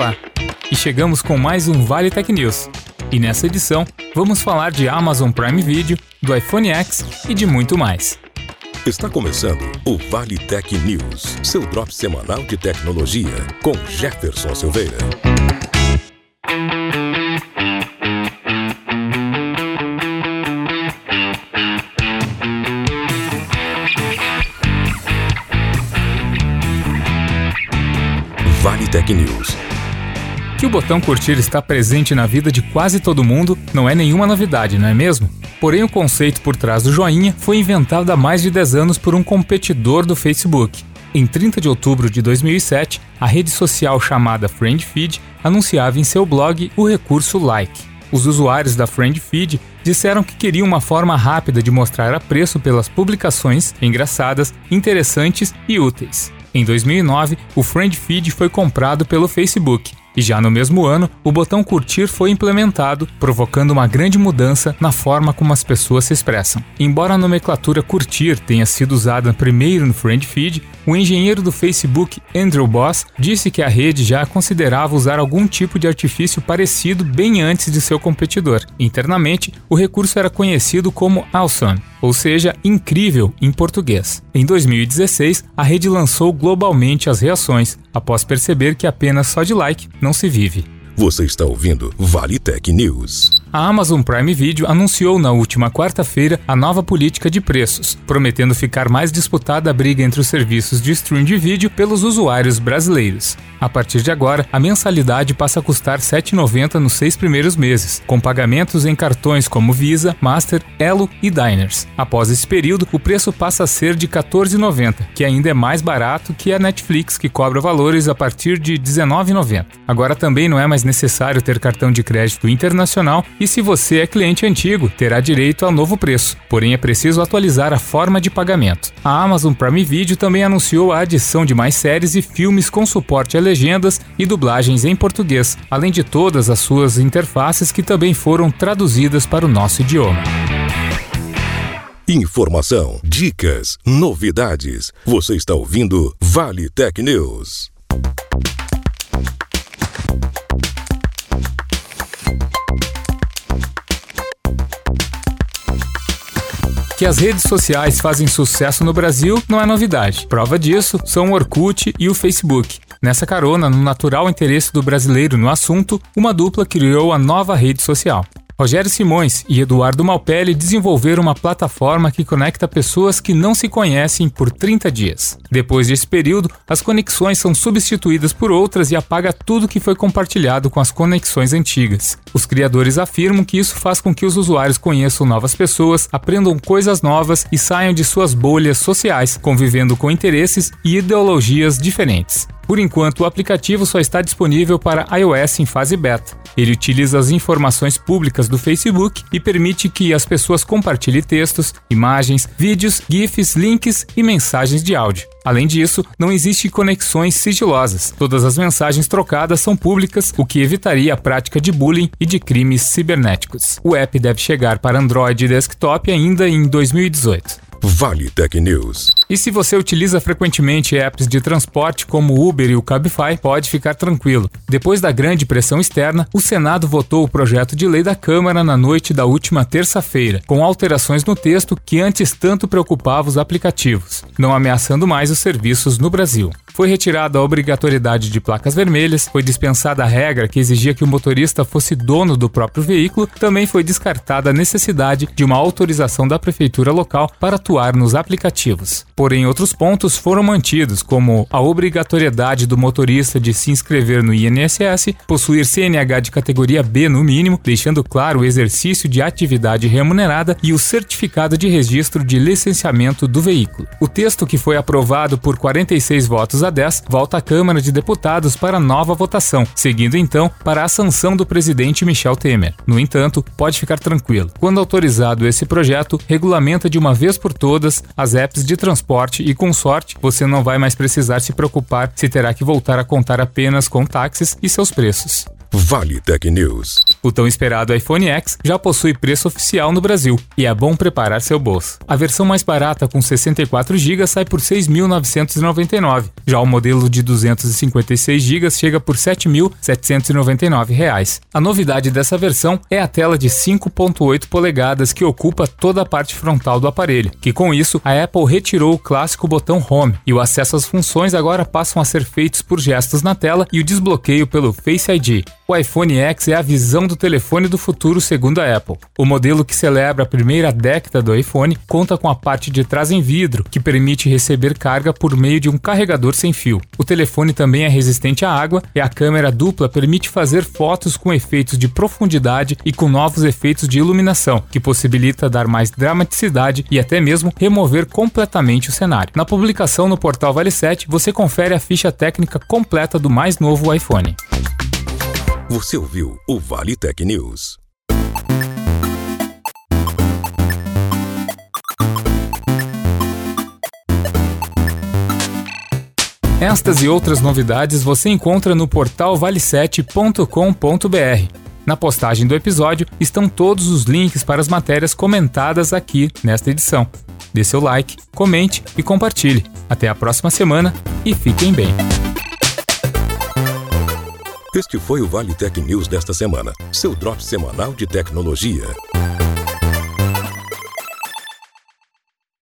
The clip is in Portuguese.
Olá! E chegamos com mais um Vale Tech News. E nessa edição, vamos falar de Amazon Prime Video, do iPhone X e de muito mais. Está começando o Vale Tech News, seu drop semanal de tecnologia, com Jefferson Silveira. Vale Tech News. Que o botão curtir está presente na vida de quase todo mundo não é nenhuma novidade, não é mesmo? Porém, o conceito por trás do joinha foi inventado há mais de 10 anos por um competidor do Facebook. Em 30 de outubro de 2007, a rede social chamada FriendFeed anunciava em seu blog o recurso Like. Os usuários da FriendFeed disseram que queriam uma forma rápida de mostrar apreço pelas publicações engraçadas, interessantes e úteis. Em 2009, o Friend Feed foi comprado pelo Facebook. E já no mesmo ano, o botão curtir foi implementado, provocando uma grande mudança na forma como as pessoas se expressam. Embora a nomenclatura curtir tenha sido usada primeiro no Friend Feed, o engenheiro do Facebook, Andrew Boss, disse que a rede já considerava usar algum tipo de artifício parecido bem antes de seu competidor. Internamente, o recurso era conhecido como Awesome, ou seja, incrível em português. Em 2016, a rede lançou globalmente as reações, após perceber que apenas só de like não se vive. Você está ouvindo Vale Tech News. A Amazon Prime Video anunciou na última quarta-feira a nova política de preços, prometendo ficar mais disputada a briga entre os serviços de stream de vídeo pelos usuários brasileiros. A partir de agora, a mensalidade passa a custar R$ 7,90 nos seis primeiros meses, com pagamentos em cartões como Visa, Master, Elo e Diners. Após esse período, o preço passa a ser de R$ 14,90, que ainda é mais barato que a Netflix, que cobra valores a partir de R$ 19,90. Agora também não é mais necessário ter cartão de crédito internacional e se você é cliente antigo, terá direito ao novo preço, porém é preciso atualizar a forma de pagamento. A Amazon Prime Video também anunciou a adição de mais séries e filmes com suporte a legendas e dublagens em português, além de todas as suas interfaces que também foram traduzidas para o nosso idioma. Informação, dicas, novidades. Você está ouvindo Vale Tech News. Que as redes sociais fazem sucesso no Brasil não é novidade. Prova disso são o Orkut e o Facebook. Nessa carona, no natural interesse do brasileiro no assunto, uma dupla criou a nova rede social. Rogério Simões e Eduardo Malpelli desenvolveram uma plataforma que conecta pessoas que não se conhecem por 30 dias. Depois desse período, as conexões são substituídas por outras e apaga tudo que foi compartilhado com as conexões antigas. Os criadores afirmam que isso faz com que os usuários conheçam novas pessoas, aprendam coisas novas e saiam de suas bolhas sociais, convivendo com interesses e ideologias diferentes. Por enquanto, o aplicativo só está disponível para iOS em fase beta. Ele utiliza as informações públicas do Facebook e permite que as pessoas compartilhem textos, imagens, vídeos, GIFs, links e mensagens de áudio. Além disso, não existe conexões sigilosas. Todas as mensagens trocadas são públicas, o que evitaria a prática de bullying e de crimes cibernéticos. O app deve chegar para Android e desktop ainda em 2018. Vale Tech News. E se você utiliza frequentemente apps de transporte como o Uber e o Cabify, pode ficar tranquilo. Depois da grande pressão externa, o Senado votou o projeto de lei da Câmara na noite da última terça-feira, com alterações no texto que antes tanto preocupava os aplicativos, não ameaçando mais os serviços no Brasil. Foi retirada a obrigatoriedade de placas vermelhas, foi dispensada a regra que exigia que o motorista fosse dono do próprio veículo, também foi descartada a necessidade de uma autorização da prefeitura local para atuar nos aplicativos. Porém, outros pontos foram mantidos, como a obrigatoriedade do motorista de se inscrever no INSS, possuir CNH de categoria B no mínimo, deixando claro o exercício de atividade remunerada e o certificado de registro de licenciamento do veículo. O texto que foi aprovado por 46 votos a 10 volta à Câmara de Deputados para nova votação, seguindo então para a sanção do presidente Michel Temer. No entanto, pode ficar tranquilo. Quando autorizado esse projeto, regulamenta de uma vez por todas as apps de transporte e com sorte você não vai mais precisar se preocupar se terá que voltar a contar apenas com táxis e seus preços. Vale Tech News. O tão esperado iPhone X já possui preço oficial no Brasil e é bom preparar seu bolso. A versão mais barata com 64 GB sai por R$ 6.999. Já o modelo de 256 GB chega por R$ 7.799. A novidade dessa versão é a tela de 5.8 polegadas que ocupa toda a parte frontal do aparelho, que com isso a Apple retirou o clássico botão Home e o acesso às funções agora passam a ser feitos por gestos na tela e o desbloqueio pelo Face ID. O iPhone X é a visão do telefone do futuro, segundo a Apple. O modelo que celebra a primeira década do iPhone conta com a parte de trás em vidro, que permite receber carga por meio de um carregador sem fio. O telefone também é resistente à água e a câmera dupla permite fazer fotos com efeitos de profundidade e com novos efeitos de iluminação, que possibilita dar mais dramaticidade e até mesmo remover completamente o cenário. Na publicação no portal Vale 7, você confere a ficha técnica completa do mais novo iPhone. Você ouviu o Vale Tech News. Estas e outras novidades você encontra no portal vale7.com.br. Na postagem do episódio estão todos os links para as matérias comentadas aqui nesta edição. Dê seu like, comente e compartilhe. Até a próxima semana e fiquem bem. Este foi o Vale Tech News desta semana, seu drop semanal de tecnologia.